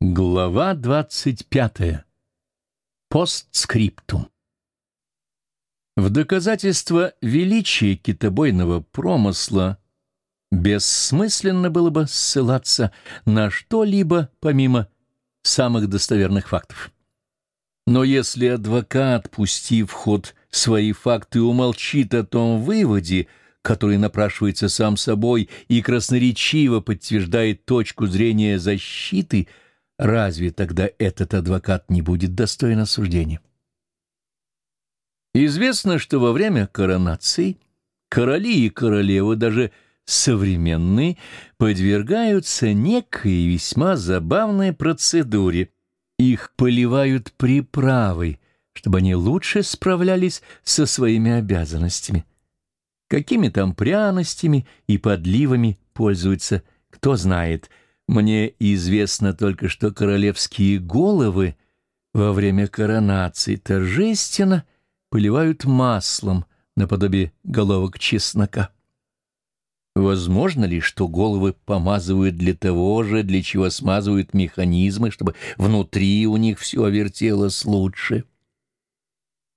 Глава двадцать пятая. Постскриптум. В доказательство величия китобойного промысла бессмысленно было бы ссылаться на что-либо помимо самых достоверных фактов. Но если адвокат, пустив ход свои факты, умолчит о том выводе, который напрашивается сам собой и красноречиво подтверждает точку зрения защиты – разве тогда этот адвокат не будет достоин осуждения? Известно, что во время коронации короли и королевы, даже современные, подвергаются некой весьма забавной процедуре. Их поливают приправой, чтобы они лучше справлялись со своими обязанностями. Какими там пряностями и подливами пользуются, кто знает – мне известно только, что королевские головы во время коронации торжественно поливают маслом наподобие головок чеснока. Возможно ли, что головы помазывают для того же, для чего смазывают механизмы, чтобы внутри у них все вертелось лучше?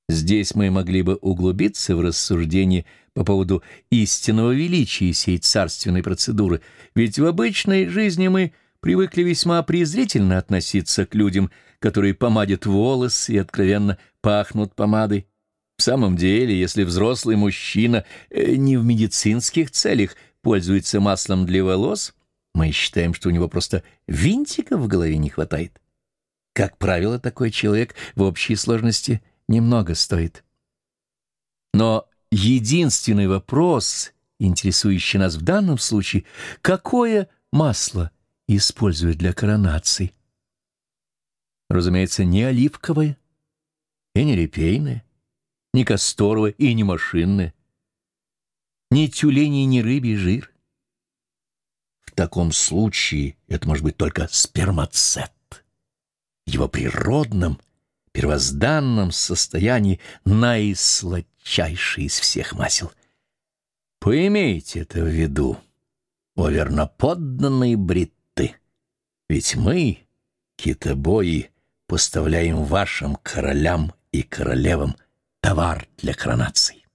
Здесь мы могли бы углубиться в рассуждение по поводу истинного величия сей царственной процедуры, ведь в обычной жизни мы привыкли весьма презрительно относиться к людям, которые помадят волосы и откровенно пахнут помадой. В самом деле, если взрослый мужчина э, не в медицинских целях пользуется маслом для волос, мы считаем, что у него просто винтика в голове не хватает. Как правило, такой человек в общей сложности – немного стоит. Но единственный вопрос, интересующий нас в данном случае, какое масло используют для коронации? Разумеется, не оливковое и не репейное, не касторовое и не машинное, ни тюлень ни рыбий жир. В таком случае это может быть только спермацет. Его природном первозданном состоянии наисладчайший из всех масел. Поимейте это в виду, о верноподданные бритты, ведь мы, китобои, поставляем вашим королям и королевам товар для коронаций.